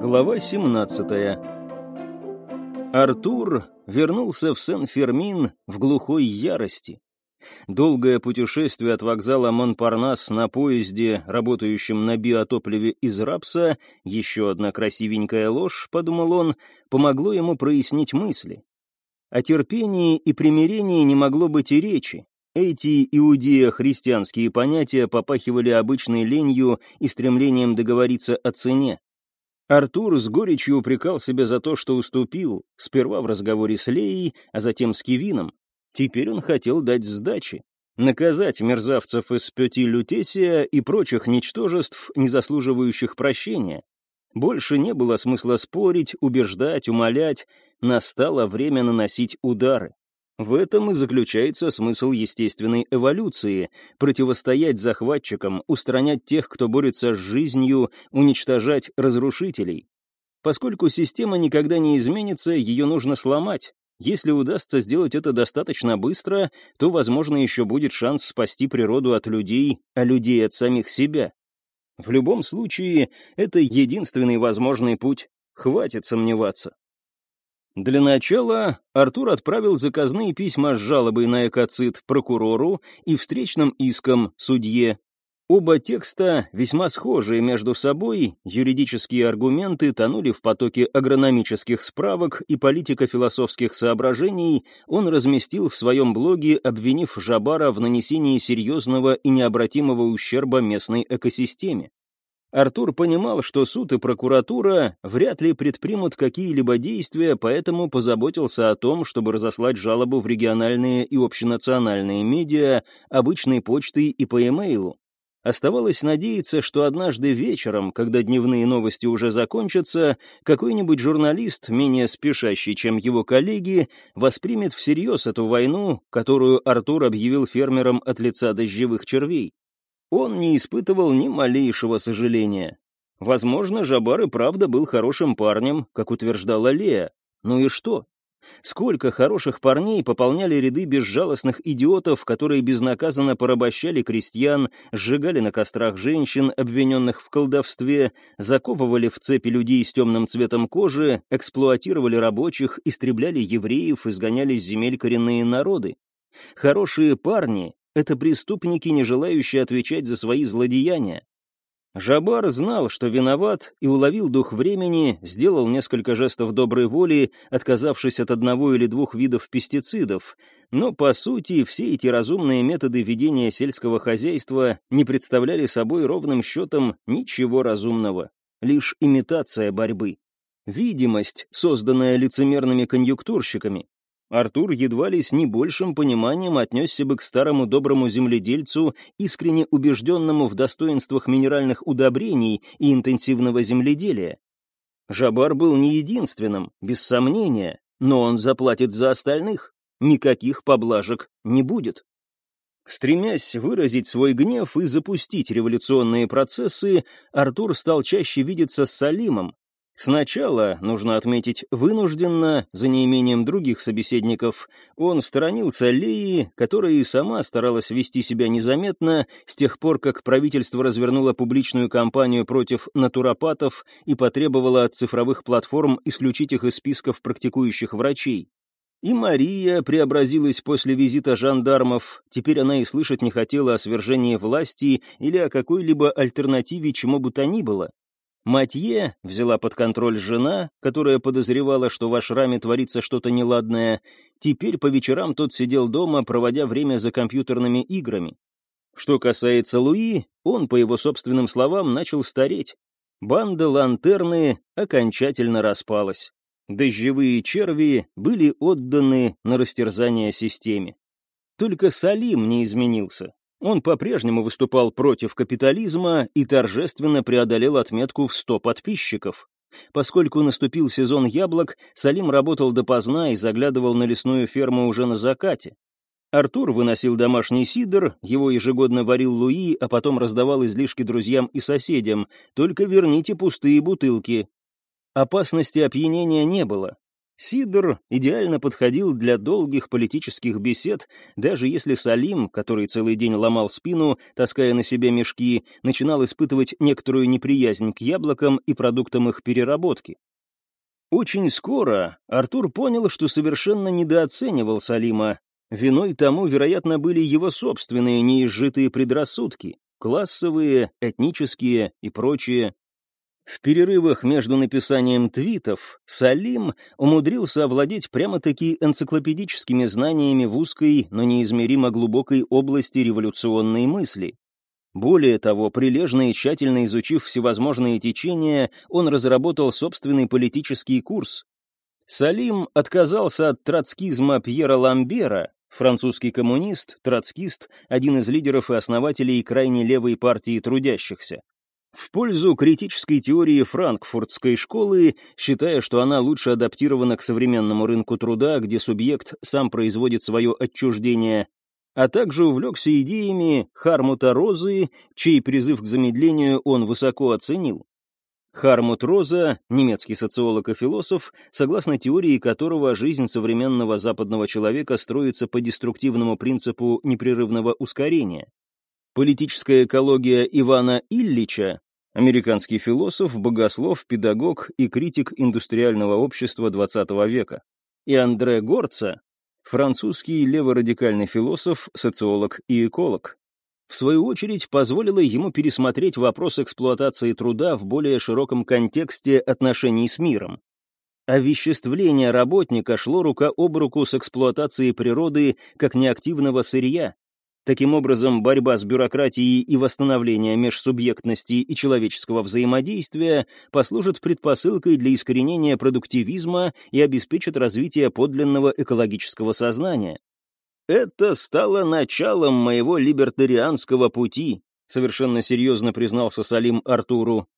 Глава 17 Артур вернулся в Сен-Фермин в глухой ярости. Долгое путешествие от вокзала Монпарнас на поезде, работающем на биотопливе из рапса, еще одна красивенькая ложь, подумал он, помогло ему прояснить мысли. О терпении и примирении не могло быть и речи. Эти иудео-христианские понятия попахивали обычной ленью и стремлением договориться о цене. Артур с горечью упрекал себя за то, что уступил, сперва в разговоре с Леей, а затем с Кивином. Теперь он хотел дать сдачи, наказать мерзавцев из Пети Лютесия и прочих ничтожеств, не заслуживающих прощения. Больше не было смысла спорить, убеждать, умолять, настало время наносить удары. В этом и заключается смысл естественной эволюции — противостоять захватчикам, устранять тех, кто борется с жизнью, уничтожать разрушителей. Поскольку система никогда не изменится, ее нужно сломать. Если удастся сделать это достаточно быстро, то, возможно, еще будет шанс спасти природу от людей, а людей от самих себя. В любом случае, это единственный возможный путь. Хватит сомневаться. Для начала Артур отправил заказные письма с жалобой на экоцид прокурору и встречным иском судье. Оба текста, весьма схожие между собой, юридические аргументы тонули в потоке агрономических справок и политико-философских соображений, он разместил в своем блоге, обвинив Жабара в нанесении серьезного и необратимого ущерба местной экосистеме. Артур понимал, что суд и прокуратура вряд ли предпримут какие-либо действия, поэтому позаботился о том, чтобы разослать жалобу в региональные и общенациональные медиа, обычной почтой и по e-mail. Оставалось надеяться, что однажды вечером, когда дневные новости уже закончатся, какой-нибудь журналист, менее спешащий, чем его коллеги, воспримет всерьез эту войну, которую Артур объявил фермерам от лица дождевых червей. Он не испытывал ни малейшего сожаления. Возможно, Жабар и правда был хорошим парнем, как утверждала Лея. Ну и что? Сколько хороших парней пополняли ряды безжалостных идиотов, которые безнаказанно порабощали крестьян, сжигали на кострах женщин, обвиненных в колдовстве, заковывали в цепи людей с темным цветом кожи, эксплуатировали рабочих, истребляли евреев, изгоняли с земель коренные народы. Хорошие парни это преступники, не желающие отвечать за свои злодеяния. Жабар знал, что виноват, и уловил дух времени, сделал несколько жестов доброй воли, отказавшись от одного или двух видов пестицидов. Но, по сути, все эти разумные методы ведения сельского хозяйства не представляли собой ровным счетом ничего разумного, лишь имитация борьбы. Видимость, созданная лицемерными конъюнктурщиками, Артур едва ли с не большим пониманием отнесся бы к старому доброму земледельцу, искренне убежденному в достоинствах минеральных удобрений и интенсивного земледелия. Жабар был не единственным, без сомнения, но он заплатит за остальных. Никаких поблажек не будет. Стремясь выразить свой гнев и запустить революционные процессы, Артур стал чаще видеться с Салимом, Сначала, нужно отметить, вынужденно, за неимением других собеседников, он сторонился Леи, которая и сама старалась вести себя незаметно с тех пор, как правительство развернуло публичную кампанию против натуропатов и потребовало от цифровых платформ исключить их из списков практикующих врачей. И Мария преобразилась после визита жандармов, теперь она и слышать не хотела о свержении власти или о какой-либо альтернативе чему бы то ни было. Матье взяла под контроль жена, которая подозревала, что в ашраме творится что-то неладное. Теперь по вечерам тот сидел дома, проводя время за компьютерными играми. Что касается Луи, он, по его собственным словам, начал стареть. Банда лантерны окончательно распалась. Дождевые черви были отданы на растерзание системе. Только Салим не изменился. Он по-прежнему выступал против капитализма и торжественно преодолел отметку в 100 подписчиков. Поскольку наступил сезон яблок, Салим работал допоздна и заглядывал на лесную ферму уже на закате. Артур выносил домашний сидр, его ежегодно варил Луи, а потом раздавал излишки друзьям и соседям. Только верните пустые бутылки. Опасности опьянения не было. Сидор идеально подходил для долгих политических бесед, даже если Салим, который целый день ломал спину, таская на себе мешки, начинал испытывать некоторую неприязнь к яблокам и продуктам их переработки. Очень скоро Артур понял, что совершенно недооценивал Салима. Виной тому, вероятно, были его собственные неизжитые предрассудки, классовые, этнические и прочие. В перерывах между написанием твитов Салим умудрился овладеть прямо-таки энциклопедическими знаниями в узкой, но неизмеримо глубокой области революционной мысли. Более того, прилежно и тщательно изучив всевозможные течения, он разработал собственный политический курс. Салим отказался от троцкизма Пьера Ламбера, французский коммунист, троцкист, один из лидеров и основателей крайне левой партии трудящихся в пользу критической теории франкфуртской школы, считая, что она лучше адаптирована к современному рынку труда, где субъект сам производит свое отчуждение, а также увлекся идеями Хармута Розы, чей призыв к замедлению он высоко оценил. Хармут Роза, немецкий социолог и философ, согласно теории которого жизнь современного западного человека строится по деструктивному принципу непрерывного ускорения. Политическая экология Ивана Ильича, американский философ, богослов, педагог и критик индустриального общества XX века, и Андре Горца, французский леворадикальный философ, социолог и эколог. В свою очередь, позволило ему пересмотреть вопрос эксплуатации труда в более широком контексте отношений с миром. Овеществление работника шло рука об руку с эксплуатацией природы как неактивного сырья, Таким образом, борьба с бюрократией и восстановление межсубъектности и человеческого взаимодействия послужит предпосылкой для искоренения продуктивизма и обеспечит развитие подлинного экологического сознания. «Это стало началом моего либертарианского пути», совершенно серьезно признался Салим Артуру.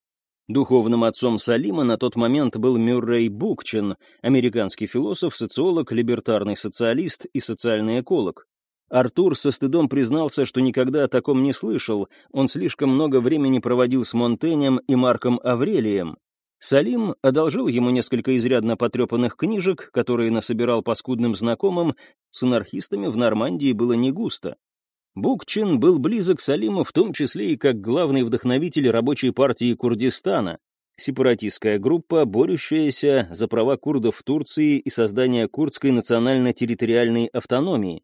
Духовным отцом Салима на тот момент был Мюррей Букчин, американский философ, социолог, либертарный социалист и социальный эколог. Артур со стыдом признался, что никогда о таком не слышал, он слишком много времени проводил с Монтенем и Марком Аврелием. Салим одолжил ему несколько изрядно потрепанных книжек, которые насобирал по скудным знакомым, с анархистами в Нормандии было не густо. Букчин был близок Салиму в том числе и как главный вдохновитель рабочей партии Курдистана, сепаратистская группа, борющаяся за права курдов в Турции и создание курдской национально-территориальной автономии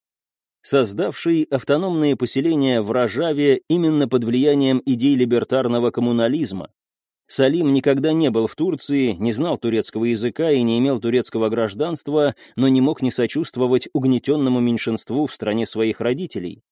создавший автономные поселения в Рожаве именно под влиянием идей либертарного коммунализма. Салим никогда не был в Турции, не знал турецкого языка и не имел турецкого гражданства, но не мог не сочувствовать угнетенному меньшинству в стране своих родителей.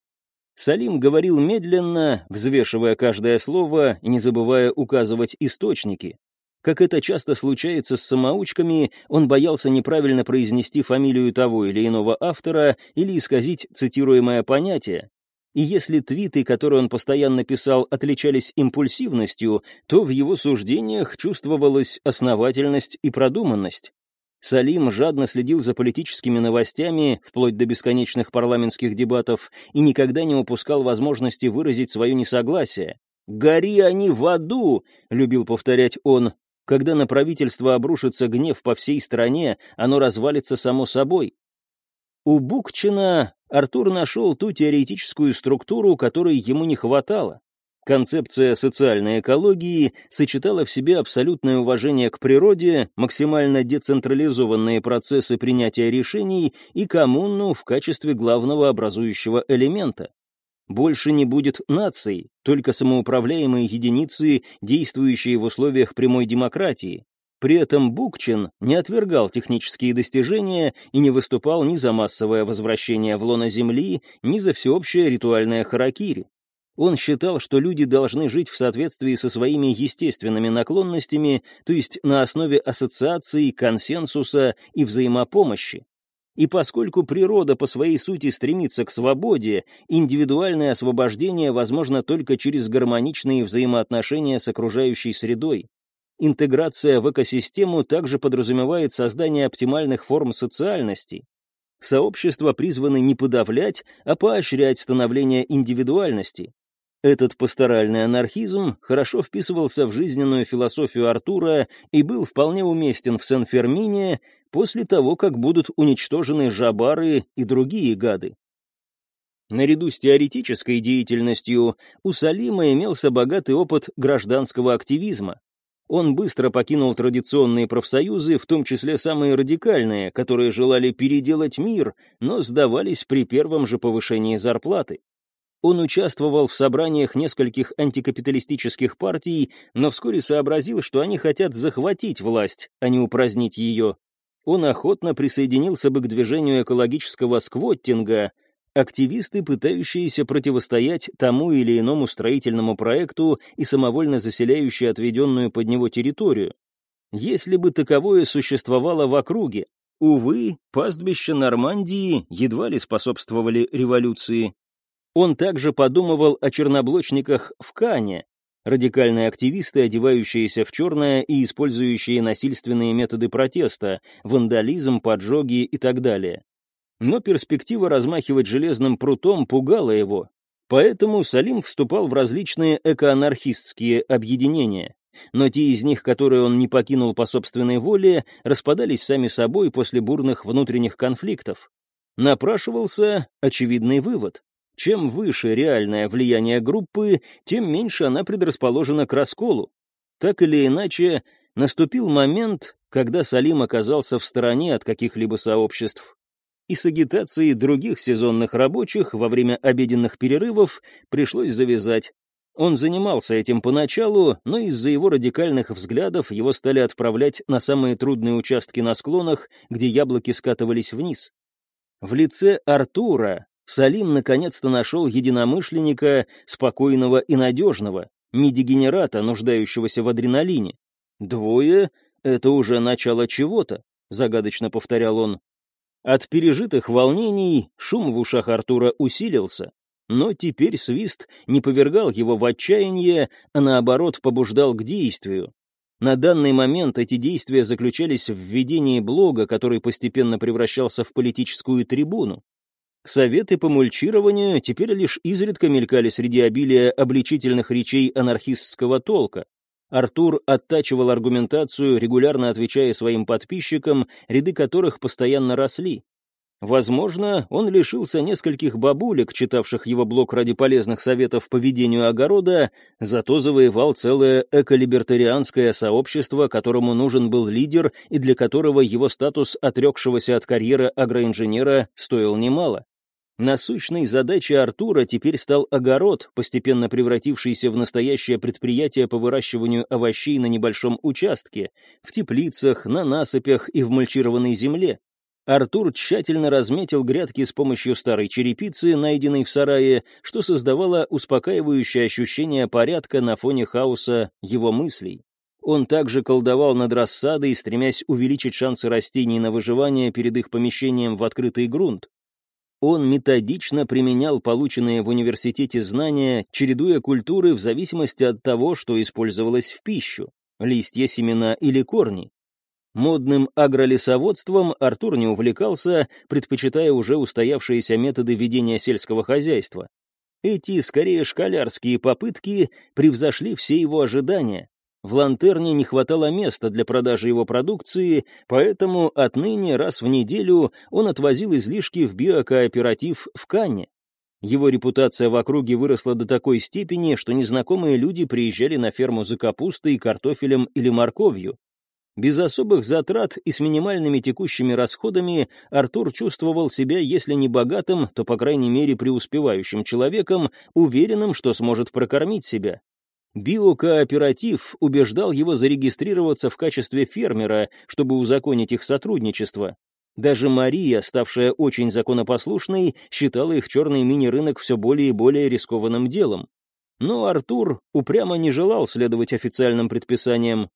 Салим говорил медленно, взвешивая каждое слово и не забывая указывать источники. Как это часто случается с самоучками, он боялся неправильно произнести фамилию того или иного автора или исказить цитируемое понятие. И если твиты, которые он постоянно писал, отличались импульсивностью, то в его суждениях чувствовалась основательность и продуманность. Салим жадно следил за политическими новостями, вплоть до бесконечных парламентских дебатов, и никогда не упускал возможности выразить свое несогласие. «Гори они в аду!» — любил повторять он, когда на правительство обрушится гнев по всей стране, оно развалится само собой. У Букчина Артур нашел ту теоретическую структуру, которой ему не хватало. Концепция социальной экологии сочетала в себе абсолютное уважение к природе, максимально децентрализованные процессы принятия решений и коммуну в качестве главного образующего элемента. Больше не будет наций, только самоуправляемые единицы, действующие в условиях прямой демократии. При этом Букчин не отвергал технические достижения и не выступал ни за массовое возвращение в лоно Земли, ни за всеобщее ритуальное харакири. Он считал, что люди должны жить в соответствии со своими естественными наклонностями, то есть на основе ассоциаций, консенсуса и взаимопомощи. И поскольку природа по своей сути стремится к свободе, индивидуальное освобождение возможно только через гармоничные взаимоотношения с окружающей средой. Интеграция в экосистему также подразумевает создание оптимальных форм социальности. Сообщества призваны не подавлять, а поощрять становление индивидуальности. Этот пасторальный анархизм хорошо вписывался в жизненную философию Артура и был вполне уместен в Сен-Фермине, после того, как будут уничтожены жабары и другие гады. Наряду с теоретической деятельностью у Салима имелся богатый опыт гражданского активизма. Он быстро покинул традиционные профсоюзы, в том числе самые радикальные, которые желали переделать мир, но сдавались при первом же повышении зарплаты. Он участвовал в собраниях нескольких антикапиталистических партий, но вскоре сообразил, что они хотят захватить власть, а не упразднить ее. Он охотно присоединился бы к движению экологического сквоттинга, активисты, пытающиеся противостоять тому или иному строительному проекту и самовольно заселяющие отведенную под него территорию. Если бы таковое существовало в округе, увы, пастбища Нормандии едва ли способствовали революции. Он также подумывал о черноблочниках в Кане, радикальные активисты, одевающиеся в черное и использующие насильственные методы протеста, вандализм, поджоги и так далее. Но перспектива размахивать железным прутом пугала его, поэтому Салим вступал в различные экоанархистские объединения. Но те из них, которые он не покинул по собственной воле, распадались сами собой после бурных внутренних конфликтов. Напрашивался очевидный вывод. Чем выше реальное влияние группы, тем меньше она предрасположена к расколу. Так или иначе, наступил момент, когда Салим оказался в стороне от каких-либо сообществ. И с агитацией других сезонных рабочих во время обеденных перерывов пришлось завязать. Он занимался этим поначалу, но из-за его радикальных взглядов его стали отправлять на самые трудные участки на склонах, где яблоки скатывались вниз. В лице Артура Салим наконец-то нашел единомышленника, спокойного и надежного, не дегенерата, нуждающегося в адреналине. «Двое — это уже начало чего-то», — загадочно повторял он. От пережитых волнений шум в ушах Артура усилился, но теперь свист не повергал его в отчаяние, а наоборот побуждал к действию. На данный момент эти действия заключались в введении блога, который постепенно превращался в политическую трибуну. Советы по мульчированию теперь лишь изредка мелькали среди обилия обличительных речей анархистского толка. Артур оттачивал аргументацию, регулярно отвечая своим подписчикам, ряды которых постоянно росли. Возможно, он лишился нескольких бабулек, читавших его блог ради полезных советов по ведению огорода, зато завоевал целое эколибертарианское сообщество, которому нужен был лидер и для которого его статус отрекшегося от карьеры агроинженера стоил немало. Насущной задачей Артура теперь стал огород, постепенно превратившийся в настоящее предприятие по выращиванию овощей на небольшом участке, в теплицах, на насыпях и в мульчированной земле. Артур тщательно разметил грядки с помощью старой черепицы, найденной в сарае, что создавало успокаивающее ощущение порядка на фоне хаоса его мыслей. Он также колдовал над рассадой, стремясь увеличить шансы растений на выживание перед их помещением в открытый грунт. Он методично применял полученные в университете знания, чередуя культуры в зависимости от того, что использовалось в пищу – листья, семена или корни. Модным агролесоводством Артур не увлекался, предпочитая уже устоявшиеся методы ведения сельского хозяйства. Эти, скорее школярские попытки, превзошли все его ожидания, в Лантерне не хватало места для продажи его продукции, поэтому отныне раз в неделю он отвозил излишки в биокооператив в Канне. Его репутация в округе выросла до такой степени, что незнакомые люди приезжали на ферму за капустой, картофелем или морковью. Без особых затрат и с минимальными текущими расходами Артур чувствовал себя, если не богатым, то, по крайней мере, преуспевающим человеком, уверенным, что сможет прокормить себя. Биокооператив убеждал его зарегистрироваться в качестве фермера, чтобы узаконить их сотрудничество. Даже Мария, ставшая очень законопослушной, считала их черный мини-рынок все более и более рискованным делом. Но Артур упрямо не желал следовать официальным предписаниям.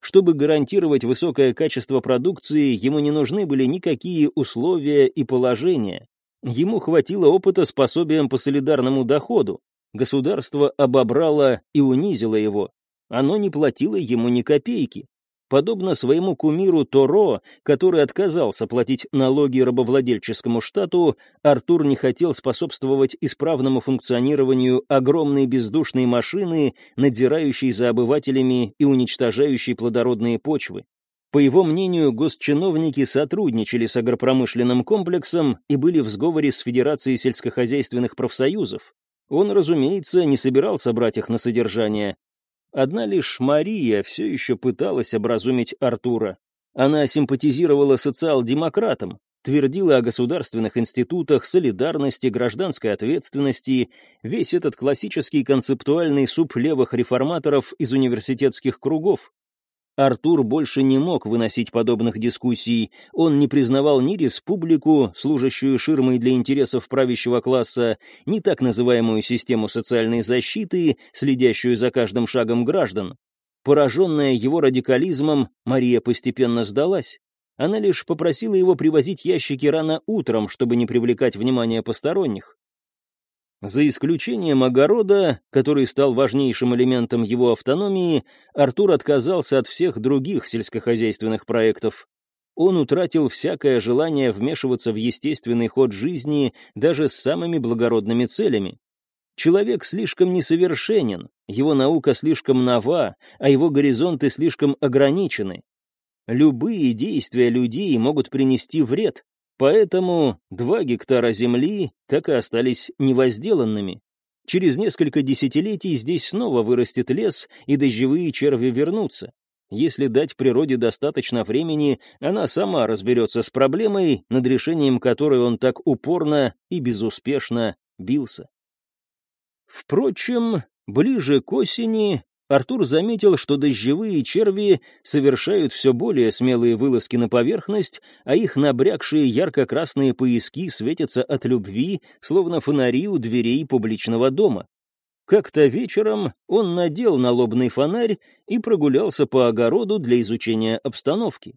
Чтобы гарантировать высокое качество продукции, ему не нужны были никакие условия и положения. Ему хватило опыта с пособием по солидарному доходу, Государство обобрало и унизило его. Оно не платило ему ни копейки. Подобно своему кумиру Торо, который отказался платить налоги рабовладельческому штату, Артур не хотел способствовать исправному функционированию огромной бездушной машины, надзирающей за обывателями и уничтожающей плодородные почвы. По его мнению, госчиновники сотрудничали с агропромышленным комплексом и были в сговоре с Федерацией сельскохозяйственных профсоюзов. Он, разумеется, не собирался брать их на содержание. Одна лишь Мария все еще пыталась образумить Артура. Она симпатизировала социал-демократам, твердила о государственных институтах, солидарности, гражданской ответственности, весь этот классический концептуальный суп левых реформаторов из университетских кругов. Артур больше не мог выносить подобных дискуссий, он не признавал ни республику, служащую ширмой для интересов правящего класса, ни так называемую систему социальной защиты, следящую за каждым шагом граждан. Пораженная его радикализмом, Мария постепенно сдалась. Она лишь попросила его привозить ящики рано утром, чтобы не привлекать внимание посторонних. За исключением огорода, который стал важнейшим элементом его автономии, Артур отказался от всех других сельскохозяйственных проектов. Он утратил всякое желание вмешиваться в естественный ход жизни даже с самыми благородными целями. Человек слишком несовершенен, его наука слишком нова, а его горизонты слишком ограничены. Любые действия людей могут принести вред, Поэтому два гектара земли так и остались невозделанными. Через несколько десятилетий здесь снова вырастет лес, и дождевые черви вернутся. Если дать природе достаточно времени, она сама разберется с проблемой, над решением которой он так упорно и безуспешно бился. Впрочем, ближе к осени Артур заметил, что дождевые черви совершают все более смелые вылазки на поверхность, а их набрякшие ярко-красные пояски светятся от любви, словно фонари у дверей публичного дома. Как-то вечером он надел налобный фонарь и прогулялся по огороду для изучения обстановки.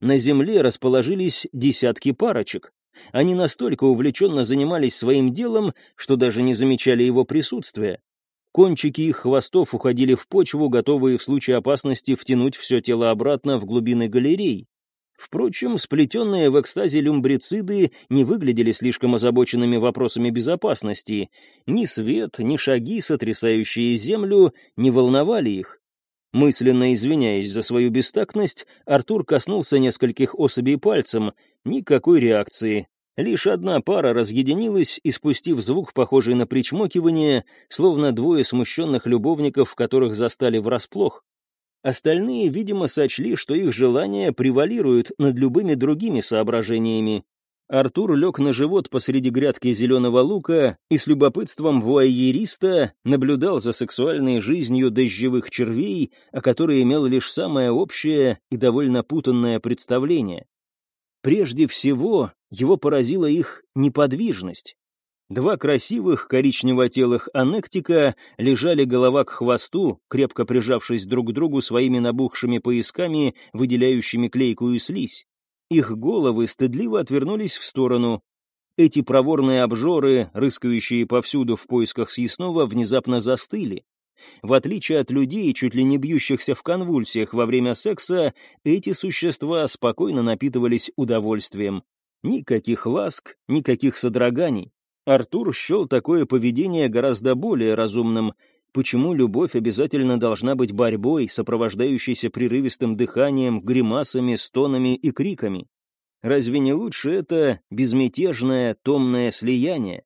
На земле расположились десятки парочек. Они настолько увлеченно занимались своим делом, что даже не замечали его присутствия. Кончики их хвостов уходили в почву, готовые в случае опасности втянуть все тело обратно в глубины галерей. Впрочем, сплетенные в экстазе люмбрициды не выглядели слишком озабоченными вопросами безопасности. Ни свет, ни шаги, сотрясающие землю, не волновали их. Мысленно извиняясь за свою бестактность, Артур коснулся нескольких особей пальцем. Никакой реакции. Лишь одна пара разъединилась, испустив звук, похожий на причмокивание, словно двое смущенных любовников, которых застали врасплох. Остальные, видимо, сочли, что их желания превалируют над любыми другими соображениями. Артур лег на живот посреди грядки зеленого лука и с любопытством вуайериста наблюдал за сексуальной жизнью дождевых червей, о которой имел лишь самое общее и довольно путанное представление. Прежде всего, его поразила их неподвижность. Два красивых коричнево-телых аннектика лежали голова к хвосту, крепко прижавшись друг к другу своими набухшими поясками, выделяющими клейкую слизь. Их головы стыдливо отвернулись в сторону. Эти проворные обжоры, рыскающие повсюду в поисках съестного, внезапно застыли. В отличие от людей, чуть ли не бьющихся в конвульсиях во время секса, эти существа спокойно напитывались удовольствием. Никаких ласк, никаких содроганий. Артур счел такое поведение гораздо более разумным. Почему любовь обязательно должна быть борьбой, сопровождающейся прерывистым дыханием, гримасами, стонами и криками? Разве не лучше это безмятежное, томное слияние?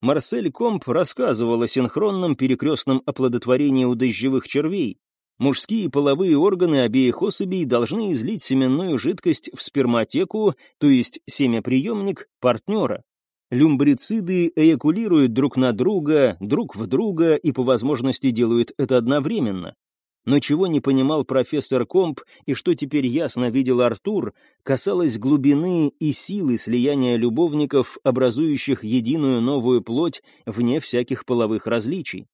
Марсель Комп рассказывал о синхронном перекрестном оплодотворении у дождевых червей. Мужские половые органы обеих особей должны излить семенную жидкость в сперматеку, то есть семяприемник, партнера. Люмбрициды эякулируют друг на друга, друг в друга и по возможности делают это одновременно. Но чего не понимал профессор Комп и что теперь ясно видел Артур, касалось глубины и силы слияния любовников, образующих единую новую плоть вне всяких половых различий.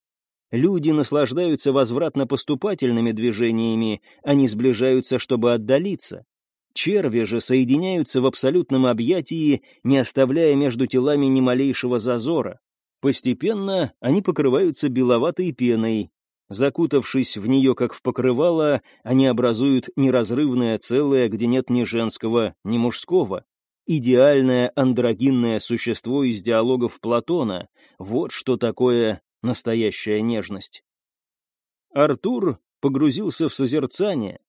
Люди наслаждаются возвратно-поступательными движениями, они сближаются, чтобы отдалиться. Черви же соединяются в абсолютном объятии, не оставляя между телами ни малейшего зазора. Постепенно они покрываются беловатой пеной, Закутавшись в нее как в покрывало, они образуют неразрывное целое, где нет ни женского, ни мужского. Идеальное андрогинное существо из диалогов Платона. Вот что такое настоящая нежность. Артур погрузился в созерцание.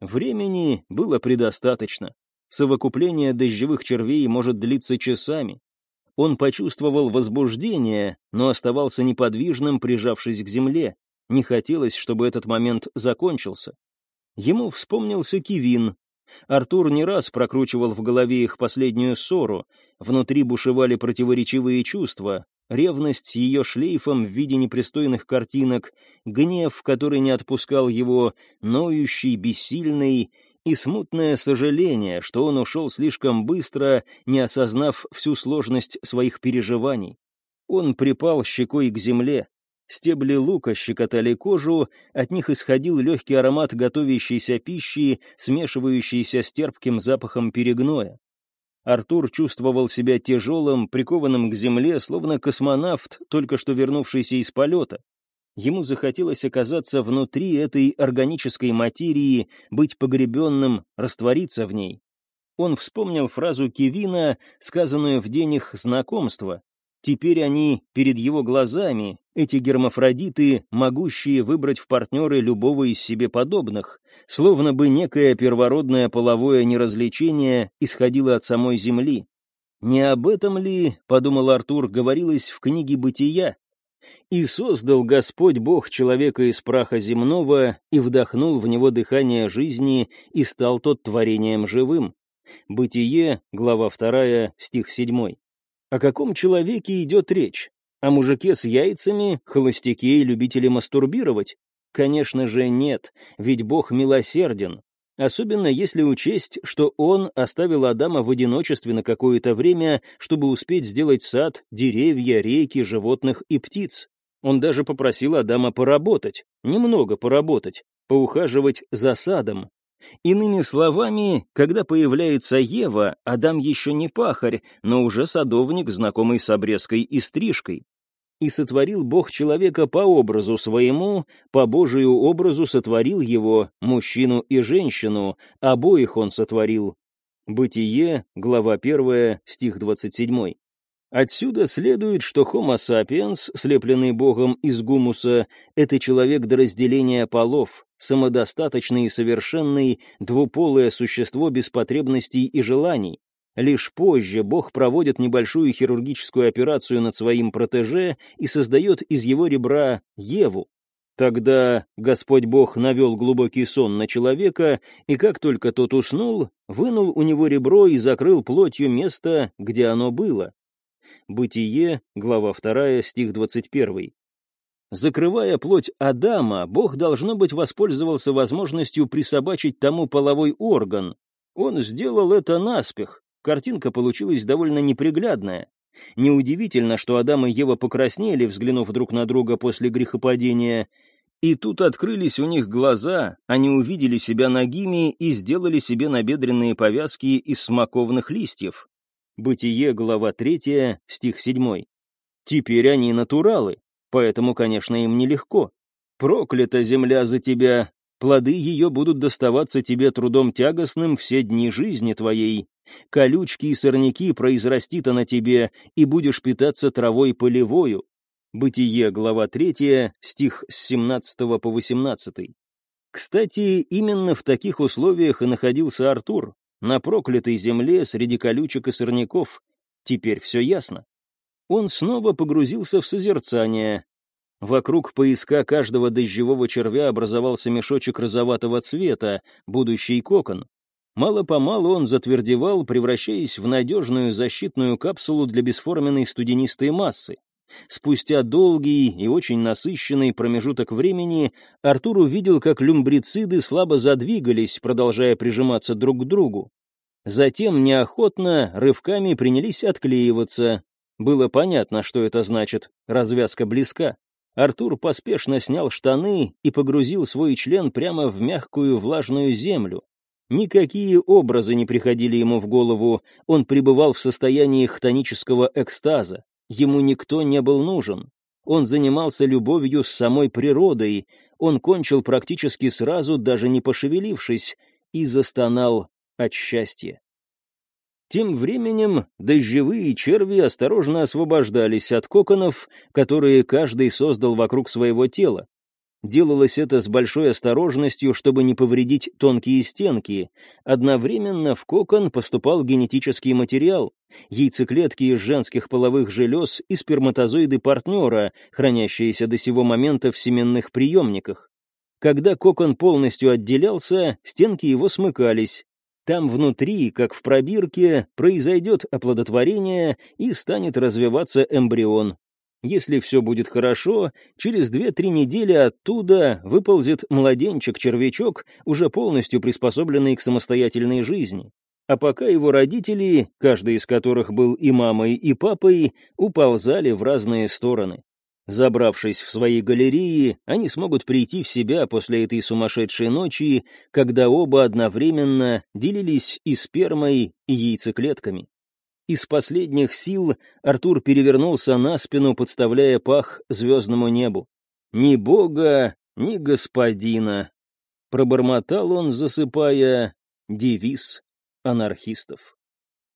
Времени было предостаточно. Совокупление дождевых червей может длиться часами. Он почувствовал возбуждение, но оставался неподвижным, прижавшись к земле. Не хотелось, чтобы этот момент закончился. Ему вспомнился Кивин. Артур не раз прокручивал в голове их последнюю ссору. Внутри бушевали противоречивые чувства. Ревность ее шлейфом в виде непристойных картинок, гнев, который не отпускал его, ноющий, бессильный, и смутное сожаление, что он ушел слишком быстро, не осознав всю сложность своих переживаний. Он припал щекой к земле. Стебли лука щекотали кожу, от них исходил легкий аромат готовящейся пищи, смешивающийся с терпким запахом перегноя. Артур чувствовал себя тяжелым, прикованным к земле, словно космонавт, только что вернувшийся из полета. Ему захотелось оказаться внутри этой органической материи, быть погребенным, раствориться в ней. Он вспомнил фразу Кевина, сказанную в день их знакомства. Теперь они перед его глазами, эти гермафродиты, могущие выбрать в партнеры любого из себе подобных, словно бы некое первородное половое неразличение исходило от самой Земли. «Не об этом ли, — подумал Артур, — говорилось в книге «Бытия», и создал Господь Бог человека из праха земного, и вдохнул в него дыхание жизни, и стал тот творением живым. Бытие, глава 2, стих 7. О каком человеке идет речь? О мужике с яйцами, холостяке и любителе мастурбировать? Конечно же нет, ведь Бог милосерден, Особенно если учесть, что он оставил Адама в одиночестве на какое-то время, чтобы успеть сделать сад, деревья, реки, животных и птиц. Он даже попросил Адама поработать, немного поработать, поухаживать за садом. Иными словами, когда появляется Ева, Адам еще не пахарь, но уже садовник, знакомый с обрезкой и стрижкой и сотворил Бог человека по образу своему, по Божию образу сотворил его, мужчину и женщину, обоих он сотворил». Бытие, глава 1, стих 27. Отсюда следует, что Homo sapiens, слепленный Богом из гумуса, это человек до разделения полов, самодостаточный и совершенный, двуполое существо без потребностей и желаний, Лишь позже Бог проводит небольшую хирургическую операцию над своим протеже и создает из его ребра Еву. Тогда Господь Бог навел глубокий сон на человека, и как только тот уснул, вынул у него ребро и закрыл плотью место, где оно было. Бытие, глава 2, стих 21. Закрывая плоть Адама, Бог, должно быть, воспользовался возможностью присобачить тому половой орган. Он сделал это наспех, Картинка получилась довольно неприглядная. Неудивительно, что Адам и Ева покраснели, взглянув друг на друга после грехопадения. И тут открылись у них глаза, они увидели себя нагими и сделали себе набедренные повязки из смоковных листьев. Бытие, глава 3, стих 7. Теперь они натуралы, поэтому, конечно, им нелегко. «Проклята земля за тебя, плоды ее будут доставаться тебе трудом тягостным все дни жизни твоей. Колючки и сорняки произрастит она тебе, и будешь питаться травой полевою». Бытие, глава 3, стих с 17 по 18. Кстати, именно в таких условиях и находился Артур, на проклятой земле среди колючек и сорняков. Теперь все ясно. Он снова погрузился в созерцание. Вокруг поиска каждого дождевого червя образовался мешочек розоватого цвета, будущий кокон. Мало-помалу он затвердевал, превращаясь в надежную защитную капсулу для бесформенной студенистой массы. Спустя долгий и очень насыщенный промежуток времени Артур увидел, как люмбрициды слабо задвигались, продолжая прижиматься друг к другу. Затем неохотно, рывками принялись отклеиваться. Было понятно, что это значит, развязка близка. Артур поспешно снял штаны и погрузил свой член прямо в мягкую влажную землю. Никакие образы не приходили ему в голову, он пребывал в состоянии хтонического экстаза, ему никто не был нужен. Он занимался любовью с самой природой, он кончил практически сразу, даже не пошевелившись, и застонал от счастья. Тем временем дождевые черви осторожно освобождались от коконов, которые каждый создал вокруг своего тела. Делалось это с большой осторожностью, чтобы не повредить тонкие стенки. Одновременно в кокон поступал генетический материал, яйцеклетки из женских половых желез и сперматозоиды партнера, хранящиеся до сего момента в семенных приемниках. Когда кокон полностью отделялся, стенки его смыкались. Там внутри, как в пробирке, произойдет оплодотворение и станет развиваться эмбрион. Если все будет хорошо, через 2-3 недели оттуда выползет младенчик-червячок, уже полностью приспособленный к самостоятельной жизни. А пока его родители, каждый из которых был и мамой, и папой, уползали в разные стороны. Забравшись в свои галереи, они смогут прийти в себя после этой сумасшедшей ночи, когда оба одновременно делились и спермой, и яйцеклетками. Из последних сил Артур перевернулся на спину, подставляя пах звездному небу. «Ни бога, ни господина!» Пробормотал он, засыпая девиз анархистов.